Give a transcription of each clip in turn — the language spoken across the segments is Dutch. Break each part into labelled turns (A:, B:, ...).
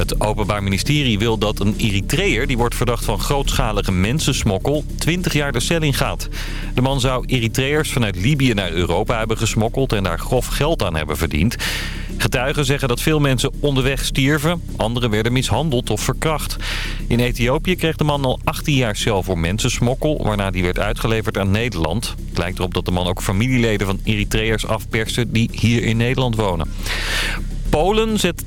A: Het Openbaar Ministerie wil dat een Eritreër die wordt verdacht van grootschalige mensensmokkel 20 jaar de cel ingaat. De man zou Eritreërs vanuit Libië naar Europa hebben gesmokkeld en daar grof geld aan hebben verdiend. Getuigen zeggen dat veel mensen onderweg stierven. Anderen werden mishandeld of verkracht. In Ethiopië kreeg de man al 18 jaar cel voor mensensmokkel... waarna die werd uitgeleverd aan Nederland. Het lijkt erop dat de man ook familieleden van Eritreërs afperste... die hier in Nederland wonen. Polen zet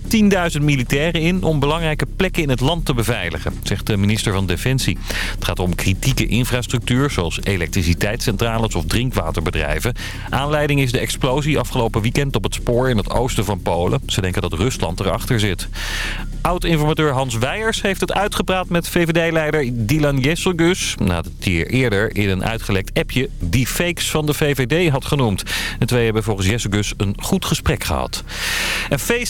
A: 10.000 militairen in om belangrijke plekken in het land te beveiligen, zegt de minister van Defensie. Het gaat om kritieke infrastructuur, zoals elektriciteitscentrales of drinkwaterbedrijven. Aanleiding is de explosie afgelopen weekend op het spoor in het oosten van Polen. Ze denken dat Rusland erachter zit. Oud-informateur Hans Weijers heeft het uitgepraat met VVD-leider Dylan Jesselgus... nadat hij eerder in een uitgelekt appje die fakes van de VVD had genoemd. De twee hebben volgens Jesselgus een goed gesprek gehad.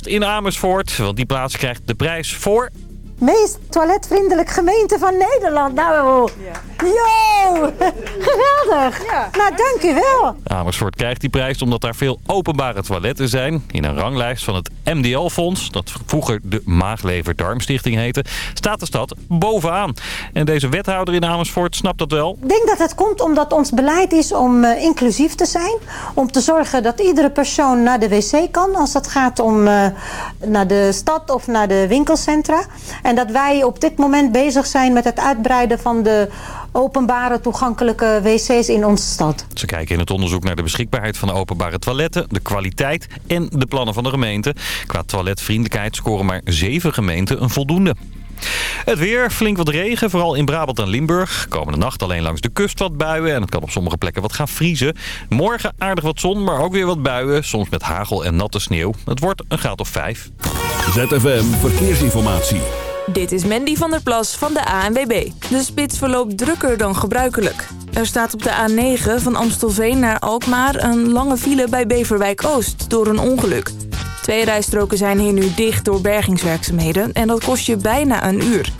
A: In Amersfoort, want die plaats krijgt de prijs voor
B: meest toiletvriendelijk gemeente van Nederland. Nou, yo, geweldig. Ja, nou, dank u wel.
A: Amersfoort krijgt die prijs omdat daar veel openbare toiletten zijn. In een ranglijst van het MDL-fonds, dat vroeger de Maaglever-Darmstichting heette, staat de stad bovenaan. En deze wethouder in Amersfoort snapt dat wel.
B: Ik denk dat het komt omdat ons beleid is om uh, inclusief te zijn. Om te zorgen dat iedere persoon naar de wc kan als het gaat om uh, naar de stad of naar de winkelcentra. En dat wij op dit moment bezig zijn met het uitbreiden van de openbare toegankelijke wc's in onze stad.
A: Ze kijken in het onderzoek naar de beschikbaarheid van de openbare toiletten, de kwaliteit en de plannen van de gemeente. Qua toiletvriendelijkheid scoren maar zeven gemeenten een voldoende. Het weer, flink wat regen, vooral in Brabant en Limburg. Komende nacht alleen langs de kust wat buien en het kan op sommige plekken wat gaan vriezen. Morgen aardig wat zon, maar ook weer wat buien, soms met hagel en natte sneeuw. Het wordt een graad of vijf.
C: ZFM Verkeersinformatie.
D: Dit is Mandy van der Plas van de ANWB. De spits verloopt drukker dan gebruikelijk. Er staat op de A9 van Amstelveen naar Alkmaar een lange file bij Beverwijk Oost door een ongeluk. Twee rijstroken zijn hier nu dicht door bergingswerkzaamheden en dat kost je bijna een uur.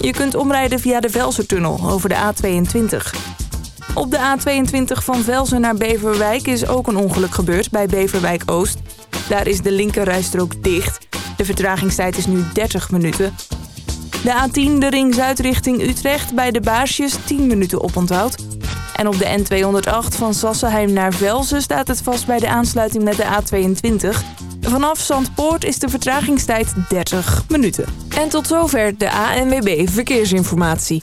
D: Je kunt omrijden via de Velsertunnel over de A22. Op de A22 van Velsen naar Beverwijk is ook een ongeluk gebeurd bij Beverwijk Oost. Daar is de linkerrijstrook dicht. De vertragingstijd is nu 30 minuten. De A10, de ring zuid richting Utrecht, bij de Baarsjes 10 minuten oponthoud. En op de N208 van Sassenheim naar Velzen staat het vast bij de aansluiting met de A22. Vanaf Zandpoort is de vertragingstijd 30 minuten. En tot zover de ANWB Verkeersinformatie.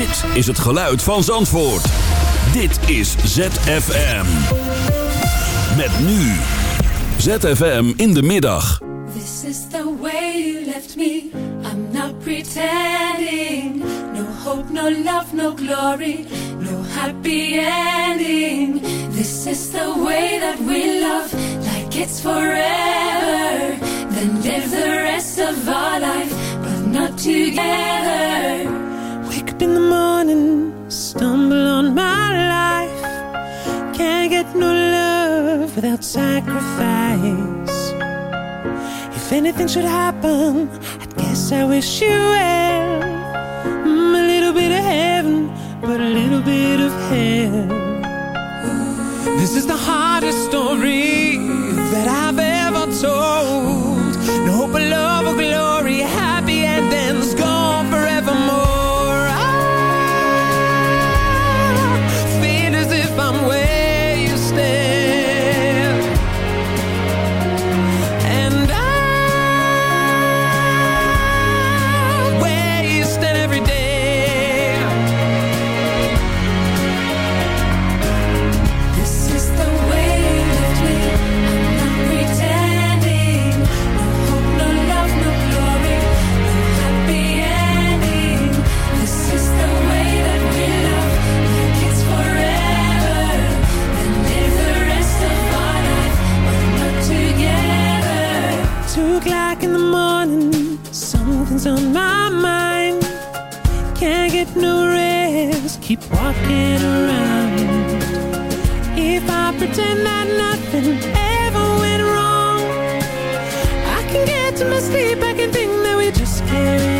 C: Dit is het geluid van Zandvoort. Dit is ZFM. Met nu. ZFM in de middag.
E: This is the way you left me. I'm not pretending. No hope, no love, no glory. No happy ending. This is the way that we love. Like it's forever. Then live the rest of our life. But not together.
F: In the morning, stumble on my life. Can't get no love without sacrifice. If anything should happen, I guess I wish you well. Mm, a little bit of heaven, but a little bit of hell. This is the hardest story keep walking around. If I pretend that nothing ever went wrong, I can get to my sleep, I can think that we just
G: carry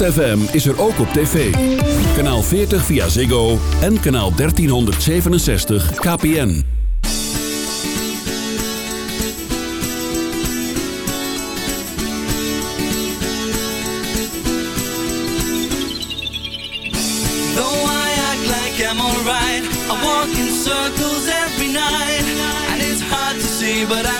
C: ZFM is er ook op tv. Kanaal 40 via Ziggo en kanaal 1367 KPN.
H: Though I act like I'm alright, I walk in circles every night. And it's hard to see, but I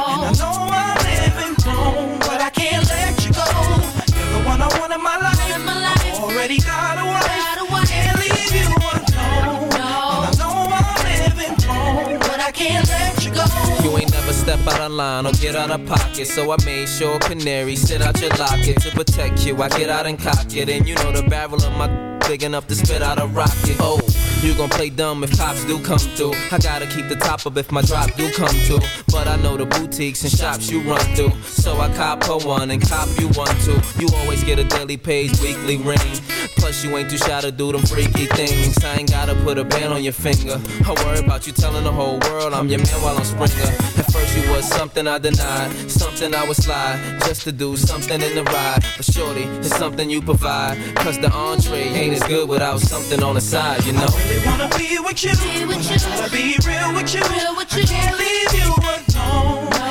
I: step out of line or get out of pocket. So I made sure canary sit out your locket to protect you. I get out and cock it, and you know the barrel of my big enough to spit out a rocket. Oh, you gon' play dumb if cops do come through. I gotta keep the top up if my drop do come through. But I know the boutiques and shops you run through. So I cop her one and cop you one too. You always get a daily page, weekly ring. Plus you ain't too shy to do them freaky things. I ain't gotta put a band on your finger. I worry about you telling the whole world I'm your man while I'm Springer. At first you was something I denied, something I would slide just to do something in the ride. But shorty, it's something you provide. Cause the entree ain't as good without something on the side, you know.
J: I really wanna be with you. Wanna be real with you. I can't leave you alone.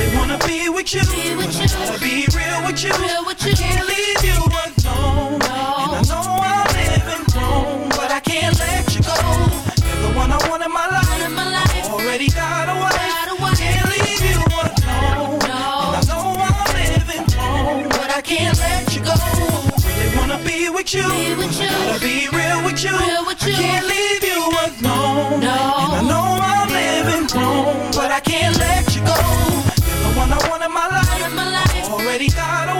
J: Really wanna be with you. But I gotta be real with you. I can't leave you alone. And I know I'm living wrong, but I can't let you go. You're the one I want in my life. I already got a wife. Can't leave you alone. And I know I'm living wrong, but I can't let you go. Really wanna be with you. But I gotta be real with you. I can't leave you alone. And I know I'm living wrong, but I can't let
K: verità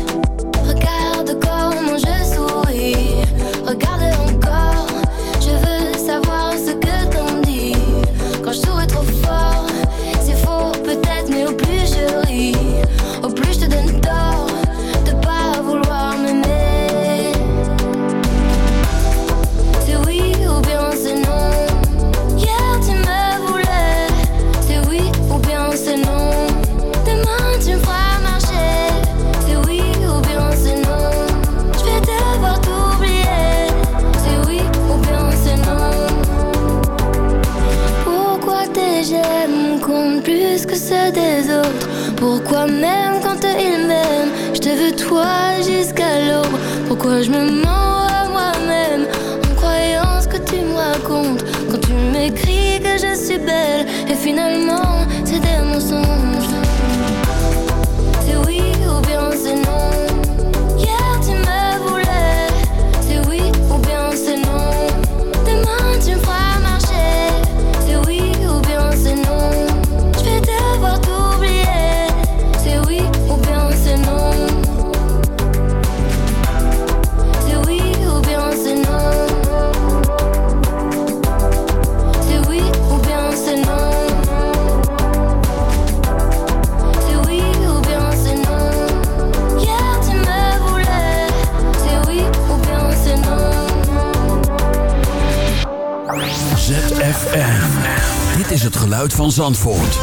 C: Van Zandvoort.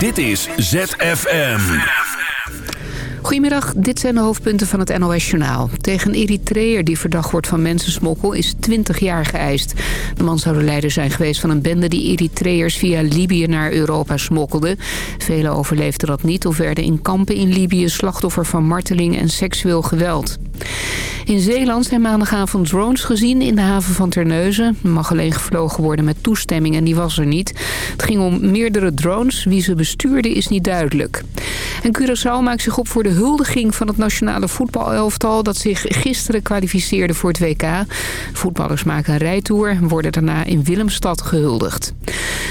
C: Dit is ZFM.
L: Goedemiddag, dit zijn de hoofdpunten van het NOS-journaal. Tegen een Eritreër die verdacht wordt van mensensmokkel is 20 jaar geëist. De man zou de leider zijn geweest van een bende die Eritreërs via Libië naar Europa smokkelde. Velen overleefden dat niet of werden in kampen in Libië slachtoffer van marteling en seksueel geweld. In Zeeland zijn maandagavond drones gezien in de haven van Terneuzen. Er mag alleen gevlogen worden met toestemming en die was er niet. Het ging om meerdere drones. Wie ze bestuurde is niet duidelijk. En Curaçao maakt zich op voor de huldiging van het nationale voetbalelftal... dat zich gisteren kwalificeerde voor het WK. Voetballers maken een rijtour en worden daarna in Willemstad gehuldigd.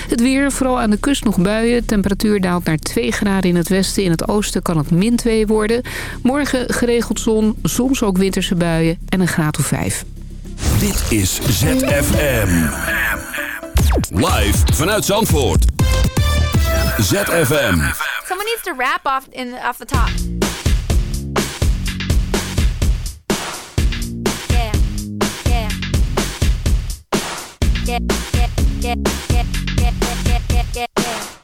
L: Het weer, vooral aan de kust nog buien. Temperatuur daalt naar 2 graden in het westen. In het oosten kan het min 2 worden. Morgen geregeld zon, soms ook winterse buien en een graad of 5.
C: Dit is ZFM. Live vanuit Zandvoort. ZFM.
G: Someone needs to rap off, in, off the top. Yeah. Yeah. Yeah, yeah, yeah, yeah, yeah, yeah, yeah, yeah.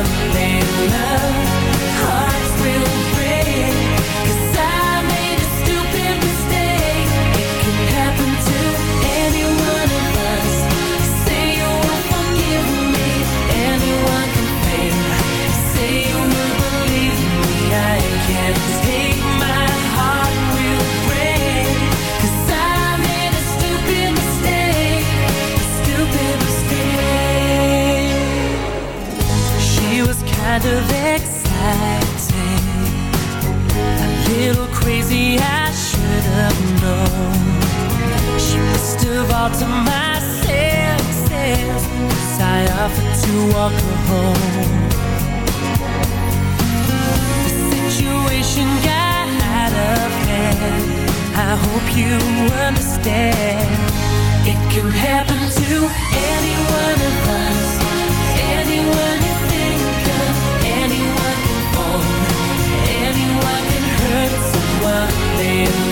G: love,
F: crazy, I should have known. She must have to my senses. I offered to walk her home. The situation got out of hand. I hope you understand. It can happen to any one of us
K: in.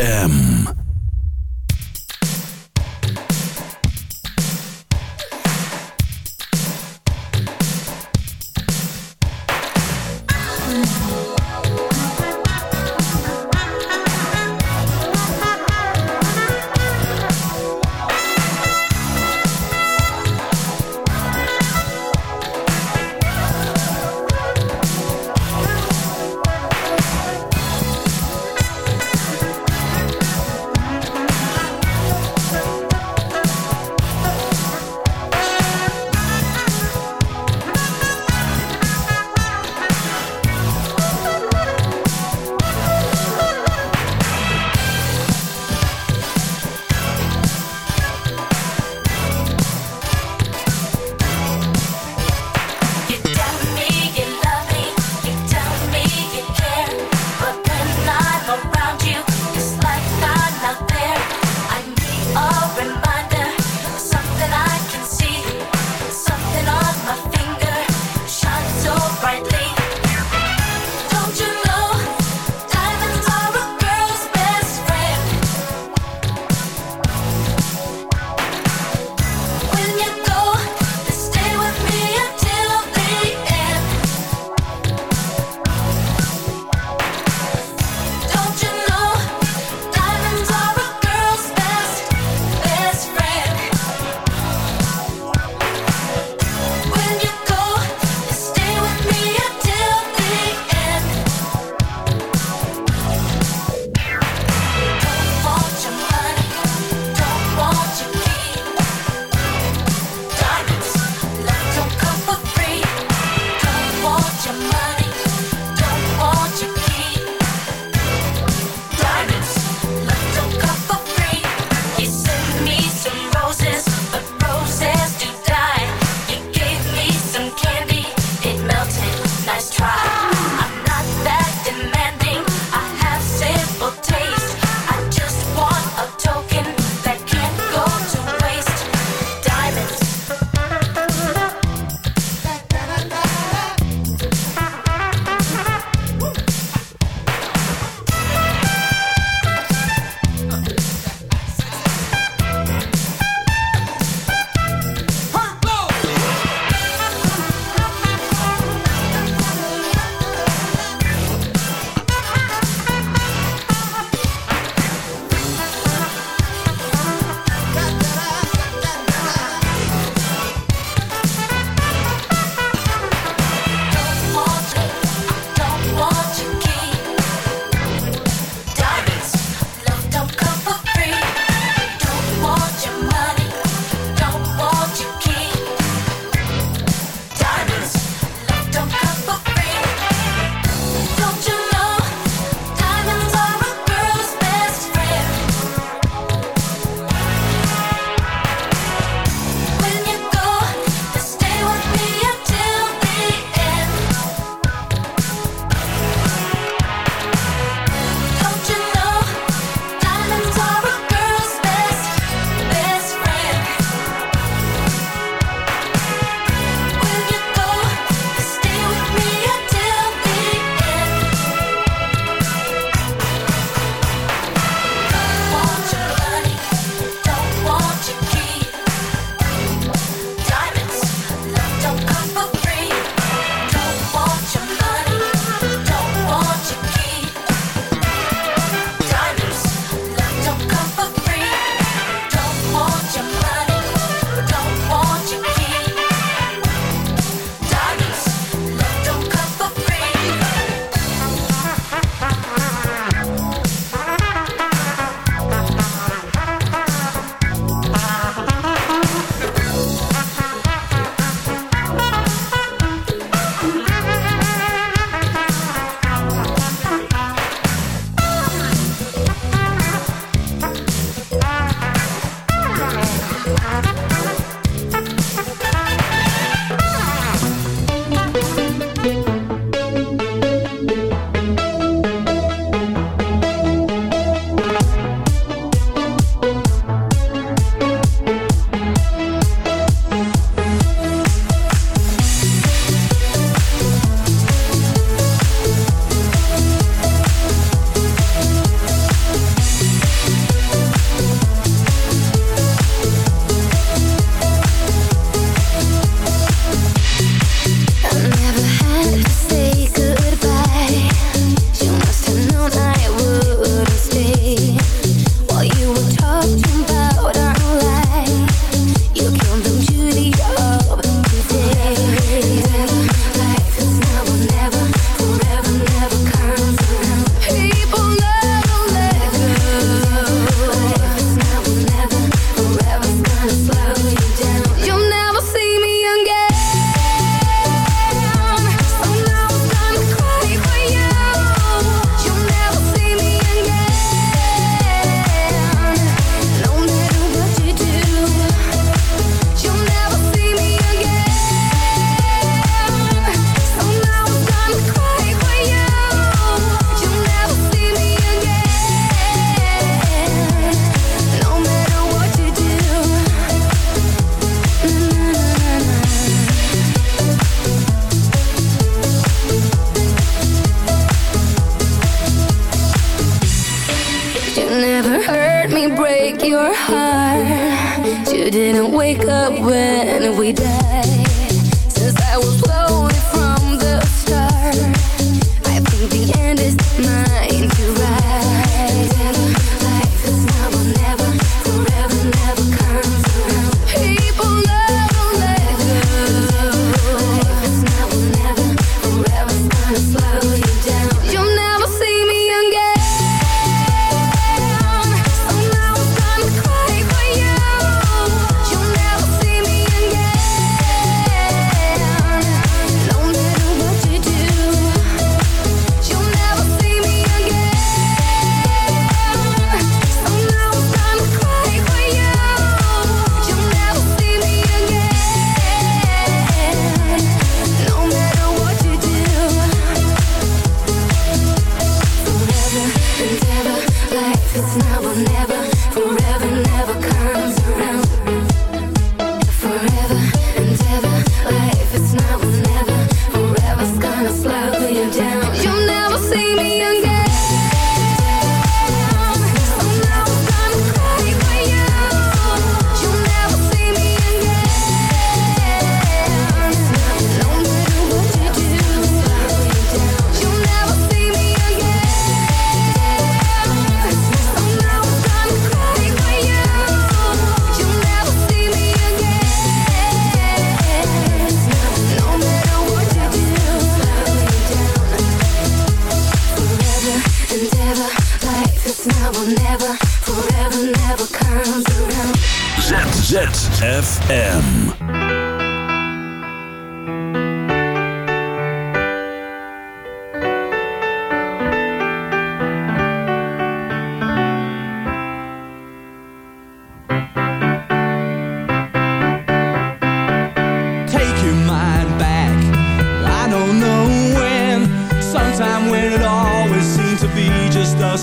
K: M.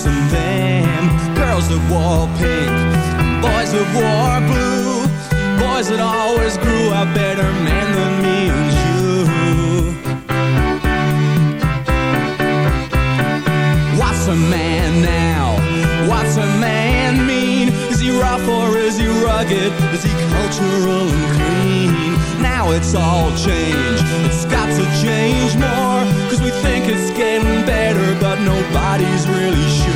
K: and
M: them. Girls that wore pink, boys that wore blue, boys that always grew up better men than me and you. What's a man now? What's a man mean? Is he rough or is he rugged? Is he cultural and clean? Now it's all changed. It's got to change more. Cause we think it's getting better, but nobody's really sure.